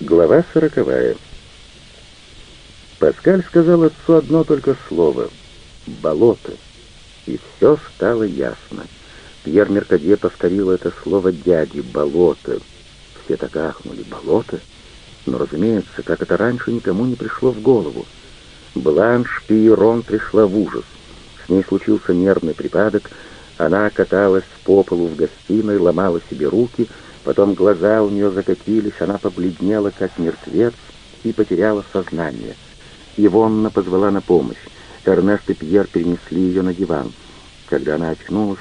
Глава сороковая. Паскаль сказал отцу одно только слово — «болото», и все стало ясно. Пьер Меркадье повторил это слово дяде «болото». Все так ахнули «болото». Но, разумеется, как это раньше никому не пришло в голову. Бланш Пиерон пришла в ужас. С ней случился нервный припадок, она каталась по полу в гостиной, ломала себе руки — Потом глаза у нее закатились, она побледнела, как мертвец, и потеряла сознание. Ивонна позвала на помощь. Эрнест и Пьер перенесли ее на диван. Когда она очнулась,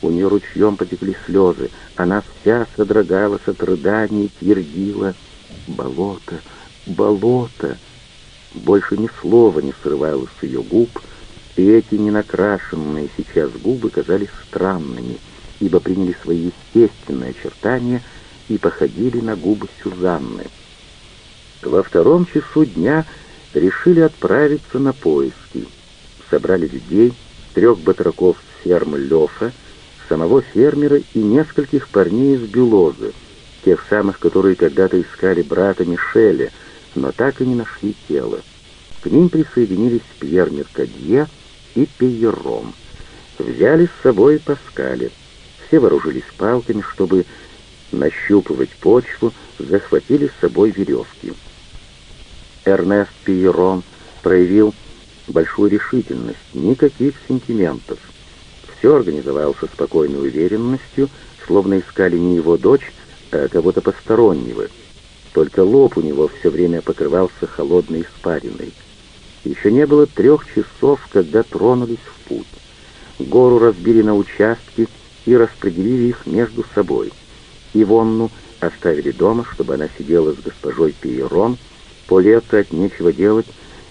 у нее ручьем потекли слезы. Она вся содрогалась от рыданий и твердила «Болото! Болото!» Больше ни слова не срывалось с ее губ, и эти ненакрашенные сейчас губы казались странными — ибо приняли свои естественные очертания и походили на губы Сюзанны. Во втором часу дня решили отправиться на поиски. Собрали людей, трех батраков с фермы Лёфа, самого фермера и нескольких парней из Бюлозы, тех самых, которые когда-то искали брата Мишеля, но так и не нашли тело. К ним присоединились Пьер Меркадье и Пейером. Взяли с собой Паскаля. Все вооружились палками, чтобы нащупывать почву, захватили с собой веревки. Эрнест Пиерон проявил большую решительность, никаких сентиментов. Все организовал со спокойной уверенностью, словно искали не его дочь, а кого-то постороннего. Только лоб у него все время покрывался холодной испариной. Еще не было трех часов, когда тронулись в путь. Гору разбили на участки, и распределили их между собой. Ивонну оставили дома, чтобы она сидела с госпожой Пиерон. Полета от нечего делать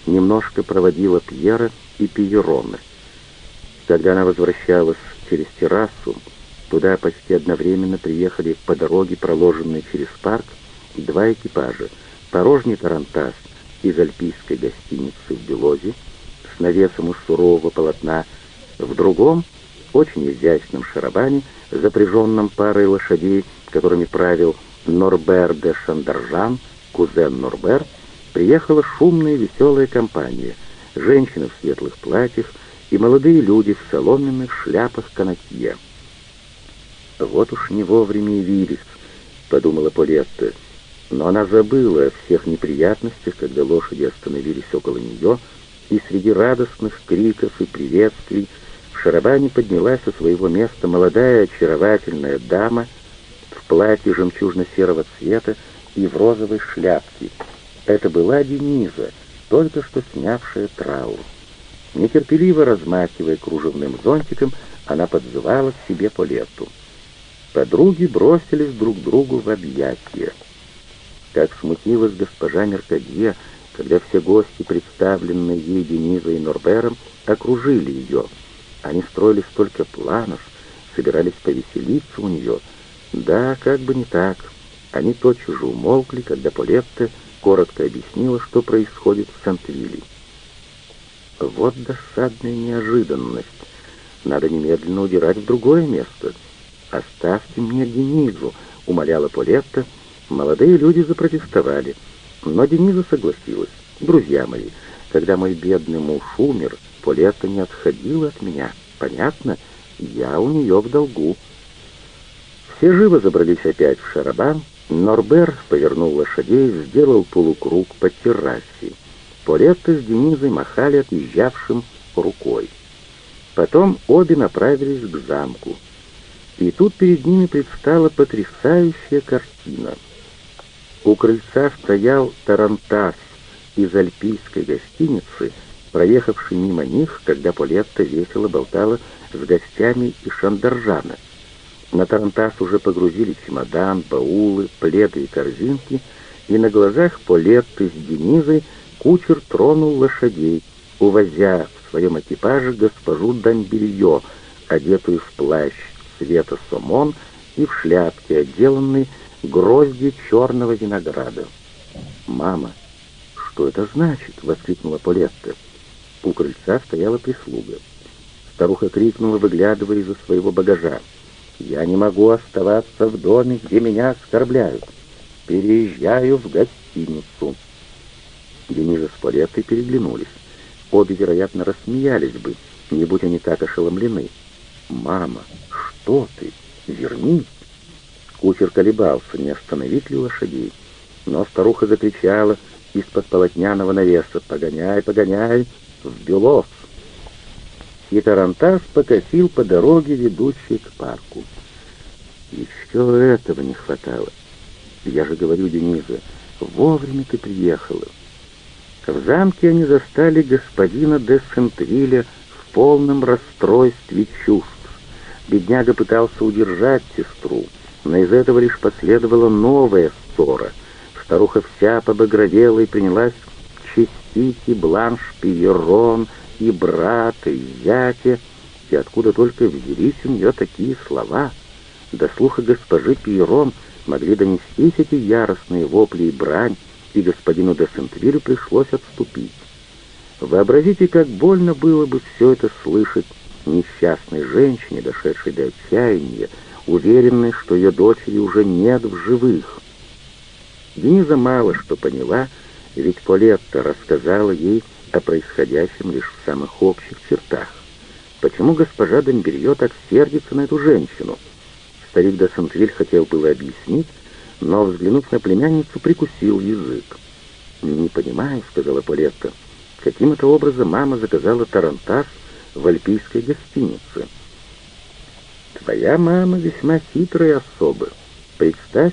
немножко проводила Пьера и Пиерона. Когда она возвращалась через террасу, туда почти одновременно приехали по дороге, проложенной через парк, два экипажа. Порожний тарантас из альпийской гостиницы в Белозе с навесом из сурового полотна, в другом очень изящном шарабане, запряженном парой лошадей, которыми правил Норбер де Шандаржан, кузен Норбер, приехала шумная веселая компания, женщины в светлых платьях и молодые люди в соломенных шляпах канатье. «Вот уж не вовремя явились», — подумала Полетта, но она забыла о всех неприятностях, когда лошади остановились около нее, и среди радостных криков и приветствий шарабане поднялась со своего места молодая очаровательная дама в платье жемчужно-серого цвета и в розовой шляпке. Это была Дениза, только что снявшая траур. Нетерпеливо размахивая кружевным зонтиком, она подзывала к себе Полетту. Подруги бросились друг другу в объятия. Как смутилась госпожа Меркадье, когда все гости, представленные ей Денизой и Норбером, окружили ее — они строили столько планов, собирались повеселиться у нее. Да, как бы не так. Они тотчас же умолкли, когда Полетта коротко объяснила, что происходит в Сантвилле. Вот досадная неожиданность. Надо немедленно удирать в другое место. «Оставьте мне Денизу», — умоляла Полетта. Молодые люди запротестовали, но Дениза согласилась. «Друзья мои, когда мой бедный муж умер, Полетта не отходила от меня. Понятно? Я у нее в долгу. Все живо забрались опять в шарабан. Норбер повернул лошадей, сделал полукруг по террасе. Полетта с Денизой махали отъезжавшим рукой. Потом обе направились к замку. И тут перед ними предстала потрясающая картина. У крыльца стоял тарантас из альпийской гостиницы — проехавший мимо них, когда Полетта весело болтала с гостями из Шандаржана. На Тарантас уже погрузили чемодан, баулы, пледы и корзинки, и на глазах Полетты с Денизой кучер тронул лошадей, увозя в своем экипаже госпожу Дамбелье, одетую в плащ цвета сомон и в шляпке, отделанной грозди черного винограда. «Мама, что это значит?» — воскликнула Полетта. У крыльца стояла прислуга. Старуха крикнула, выглядывая из-за своего багажа. «Я не могу оставаться в доме, где меня оскорбляют». переезжаю в гостиницу». Дениза с Полеттой переглянулись. Обе, вероятно, рассмеялись бы, не будь они так ошеломлены. «Мама, что ты? Вернись!» Кучер колебался, не остановить ли лошадей. Но старуха закричала из-под полотняного навеса «Погоняй, погоняй! В Белов!» И Тарантас покосил по дороге, ведущей к парку. Еще этого не хватало. Я же говорю, Дениза, вовремя ты приехала. В замке они застали господина де Сентвилля в полном расстройстве чувств. Бедняга пытался удержать сестру, но из этого лишь последовала новая ссора. Старуха вся побагровела и принялась чистить и бланш Пьерон, и брата, и зятя, и откуда только взялись у нее такие слова. До слуха госпожи Пьерон могли донестись эти яростные вопли и брань, и господину де Сентвилю пришлось отступить. Вообразите, как больно было бы все это слышать несчастной женщине, дошедшей до отчаяния, уверенной, что ее дочери уже нет в живых. Дениза мало что поняла, ведь Полетта рассказала ей о происходящем лишь в самых общих чертах. Почему госпожа Домберье так сердится на эту женщину? Старик де Сентвиль хотел было объяснить, но, взглянув на племянницу, прикусил язык. «Не понимаю», — сказала Полетта, — «каким это образом мама заказала тарантас в альпийской гостинице?» «Твоя мама весьма хитрая особа. Представь,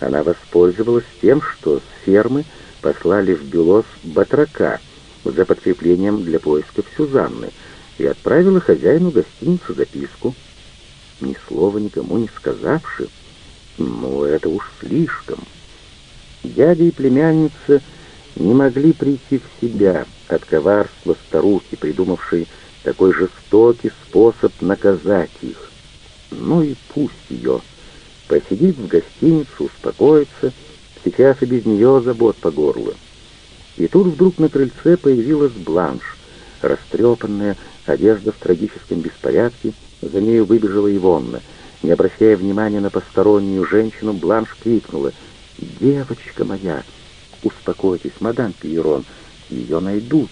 она воспользовалась тем, что с фермы послали в Белос батрака за подкреплением для поисков Сюзанны и отправила хозяину гостиницы записку. Ни слова никому не сказавши, ну, это уж слишком. Дядя и племянница не могли прийти в себя от коварства старухи, придумавшей такой жестокий способ наказать их. Ну и пусть ее. Посидит в гостинице, успокоится, сейчас и без нее забот по горлу. И тут вдруг на крыльце появилась бланш, растрепанная, одежда в трагическом беспорядке, за нею выбежала Ивонна — не обращая внимания на постороннюю женщину, Бланш крикнула «Девочка моя!» «Успокойтесь, мадам Пьерон, ее найдут!»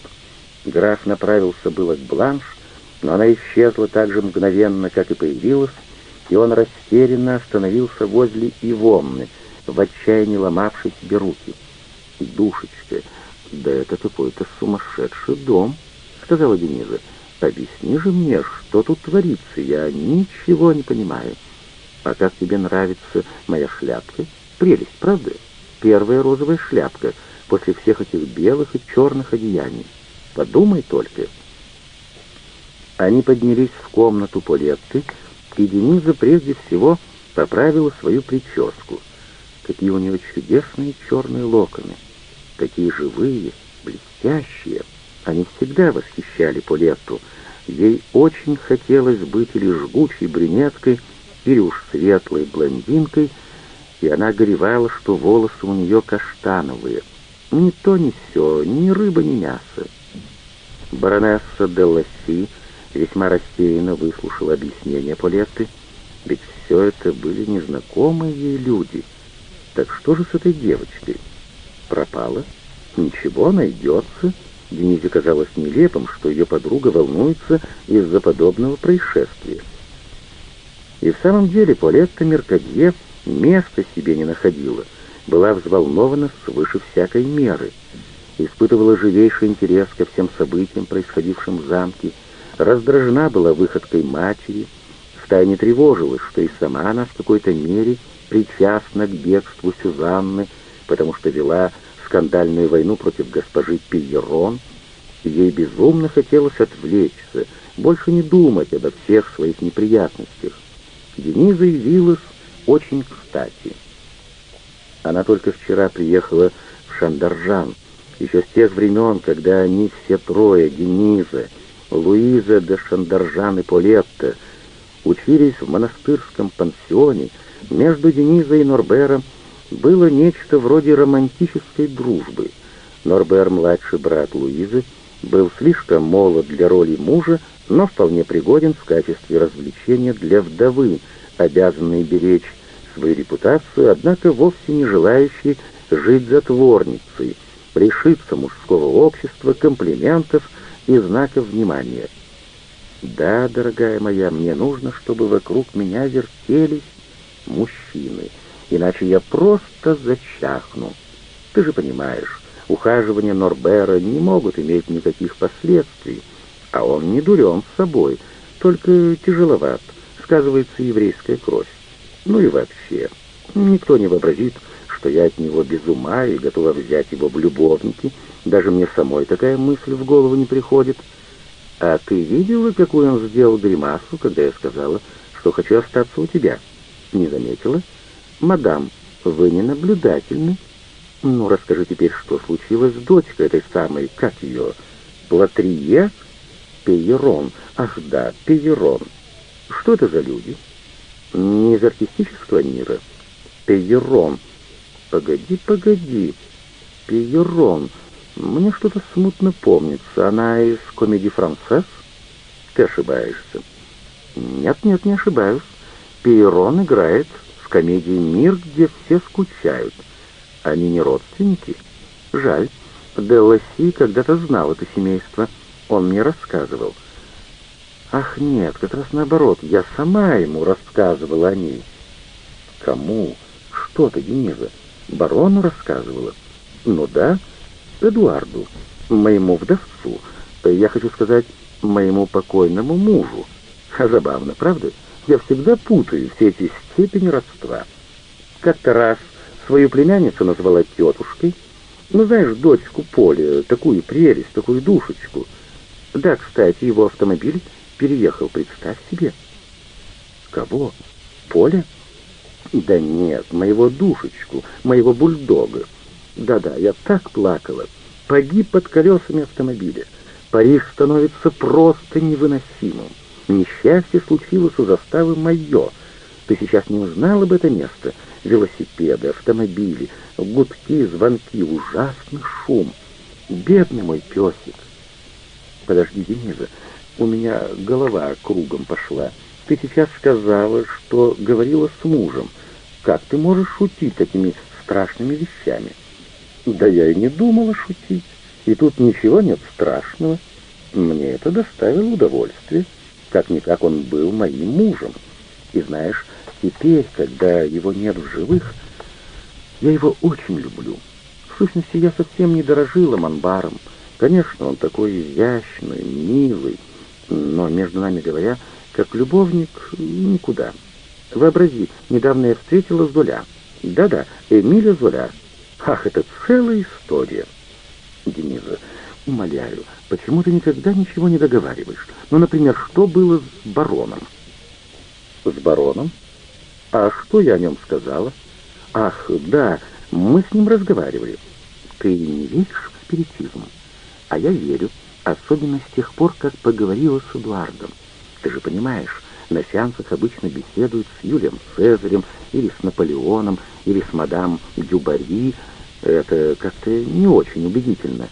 Граф направился было к Бланш, но она исчезла так же мгновенно, как и появилась, и он растерянно остановился возле Ивонны, в отчаянии ломавшей себе руки. «Душечка, да это какой-то сумасшедший дом», — сказала Дениза. Объясни же мне, что тут творится, я ничего не понимаю. А как тебе нравится моя шляпка? Прелесть, правда? Первая розовая шляпка после всех этих белых и черных одеяний. Подумай только. Они поднялись в комнату Полетты, и Дениза прежде всего поправила свою прическу. Какие у нее чудесные черные локоны, такие живые, блестящие. Они всегда восхищали Полетту. Ей очень хотелось быть или жгучей брюнеткой, или уж светлой блондинкой, и она горевала, что волосы у нее каштановые. Ни то, ни все, ни рыба, ни мясо. Баронесса де Ласси весьма растерянно выслушала объяснение Полетты, ведь все это были незнакомые ей люди. Так что же с этой девочкой? Пропала? Ничего, найдется. Денизе казалось нелепым, что ее подруга волнуется из-за подобного происшествия. И в самом деле Полетта Меркадье места себе не находила, была взволнована свыше всякой меры, испытывала живейший интерес ко всем событиям, происходившим в замке, раздражена была выходкой матери, втайне тревожилась, что и сама она в какой-то мере причастна к бегству Сюзанны, потому что вела скандальную войну против госпожи Пиерон, ей безумно хотелось отвлечься, больше не думать обо всех своих неприятностях. Дениза явилась очень кстати. Она только вчера приехала в Шандаржан, еще с тех времен, когда они все трое, Дениза, Луиза де Шандаржан и Полетта, учились в монастырском пансионе, между Денизой и Норбером было нечто вроде романтической дружбы. Норбер, младший брат Луизы, был слишком молод для роли мужа, но вполне пригоден в качестве развлечения для вдовы, обязанной беречь свою репутацию, однако вовсе не желающий жить затворницей, лишиться мужского общества, комплиментов и знаков внимания. Да, дорогая моя, мне нужно, чтобы вокруг меня вертелись мужчины, иначе я просто зачахну. Ты же понимаешь, ухаживания Норбера не могут иметь никаких последствий, а он не дурен с собой, только тяжеловат, сказывается еврейская кровь. Ну и вообще, никто не вообразит, что я от него без ума и готова взять его в любовники. Даже мне самой такая мысль в голову не приходит. А ты видела, какую он сделал гримасу, когда я сказала, что хочу остаться у тебя? Не заметила? Мадам, вы не наблюдательны. Ну, расскажи теперь, что случилось с дочкой этой самой, как ее, Платрие? Пейерон. Ах да, Пейерон. Что это за люди? Не из артистического мира. Пейерон. Погоди, погоди. Пейерон. Мне что-то смутно помнится. Она из комедии «Францесс»? Ты ошибаешься. Нет, нет, не ошибаюсь. Пейерон играет в комедии «Мир, где все скучают». Они не родственники? Жаль. Деласи когда-то знал это семейство. Он мне рассказывал. Ах, нет, как раз наоборот. Я сама ему рассказывала о ней. Кому? Что ты, Дениза? Барону рассказывала? Ну да, Эдуарду, моему вдовцу. Я хочу сказать, моему покойному мужу. А забавно, правда? Я всегда путаю все эти степени родства. Как-то раз свою племянницу назвала тетушкой. Ну, знаешь, дочку Поли, такую прелесть, такую душечку. Да, кстати, его автомобиль переехал, представь себе. Кого? Поля? Да нет, моего душечку, моего бульдога. Да-да, я так плакала. Погиб под колесами автомобиля. Париж становится просто невыносимым. Несчастье случилось у заставы мое. Ты сейчас не узнала бы это место? Велосипеды, автомобили, гудки, звонки, ужасный шум. Бедный мой песик. Подожди, Дениза, у меня голова кругом пошла. Ты сейчас сказала, что говорила с мужем. Как ты можешь шутить такими страшными вещами? Да я и не думала шутить. И тут ничего нет страшного. Мне это доставило удовольствие. Как-никак он был моим мужем. И знаешь, теперь, когда его нет в живых, я его очень люблю. В сущности, я совсем не дорожила Манбаром. Конечно, он такой изящный, милый, но, между нами говоря, как любовник никуда. Вообрази, недавно я встретила Золя. Да-да, Эмиля Золя. Ах, это целая история. Дениза, умоляю, почему ты никогда ничего не договариваешь? Ну, например, что было с бароном? С бароном? А что я о нем сказала? Ах, да, мы с ним разговаривали. Ты не веришь в спиритизм? А я верю, особенно с тех пор, как поговорила с Эдуардом. Ты же понимаешь, на сеансах обычно беседуют с Юлием Цезарем, или с Наполеоном, или с мадам Дюбари. Это как-то не очень убедительно.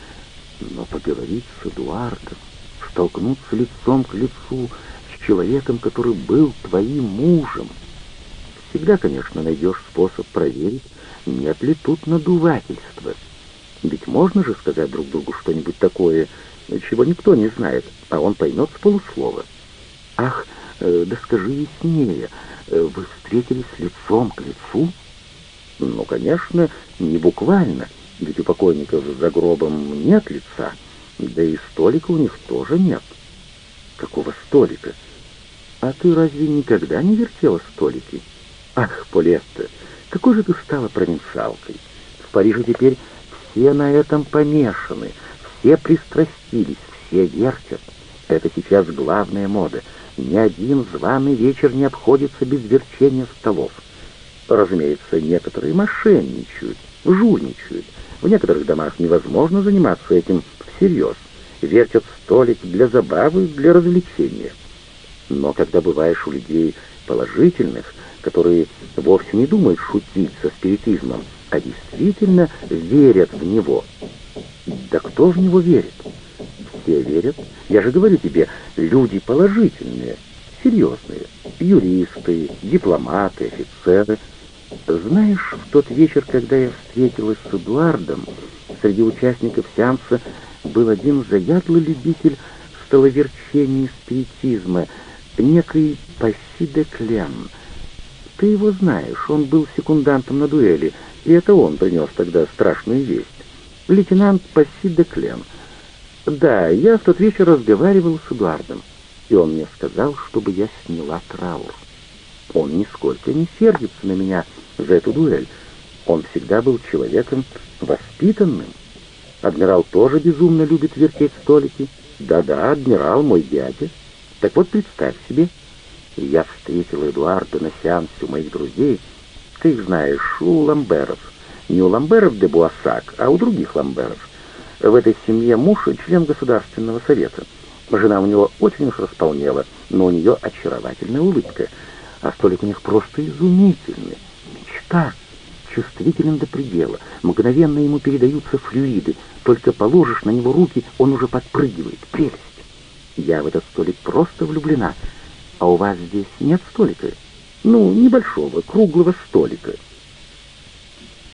Но поговорить с Эдуардом, столкнуться лицом к лицу с человеком, который был твоим мужем. Всегда, конечно, найдешь способ проверить, нет ли тут надувательства. Ведь можно же сказать друг другу что-нибудь такое, чего никто не знает, а он поймет с полуслова. Ах, э, да скажи яснее, э, вы встретились лицом к лицу? Ну, конечно, не буквально, ведь у покойников за гробом нет лица, да и столика у них тоже нет. Какого столика? А ты разве никогда не вертела столики? Ах, Полетта, какой же ты стала провинциалкой? В Париже теперь все на этом помешаны, все пристрастились, все вертят. Это сейчас главная мода. Ни один званый вечер не обходится без верчения столов. Разумеется, некоторые мошенничают, жульничают. В некоторых домах невозможно заниматься этим всерьез. Вертят столик для забавы, для развлечения. Но когда бываешь у людей положительных, которые вовсе не думают шутить со спиритизмом, а действительно верят в него. Да кто в него верит? Все верят. Я же говорю тебе, люди положительные, серьезные, юристы, дипломаты, офицеры. Знаешь, в тот вечер, когда я встретилась с Эдуардом, среди участников сеанса был один заядлый любитель столоверчения и спиритизма, некий Пасси Клен. Ты его знаешь, он был секундантом на дуэли, и это он принес тогда страшную весть. Лейтенант Пасси Клен. Да, я в тот вечер разговаривал с Эдуардом, и он мне сказал, чтобы я сняла траур. Он нисколько не сердится на меня за эту дуэль. Он всегда был человеком воспитанным. Адмирал тоже безумно любит вертеть столики. Да-да, адмирал мой дядя. Так вот, представь себе, я встретил Эдуарда на сеансе у моих друзей, ты их знаешь, у Ламберов. Не у Ламберов де Буассак, а у других Ламберов. В этой семье муж — член Государственного совета. Жена у него очень уж располнела, но у нее очаровательная улыбка. А столик у них просто изумительный. Мечта. Чувствителен до предела. Мгновенно ему передаются флюиды. Только положишь на него руки, он уже подпрыгивает. Прелесть. Я в этот столик просто влюблена. А у вас здесь нет столика? Ну, небольшого, круглого столика.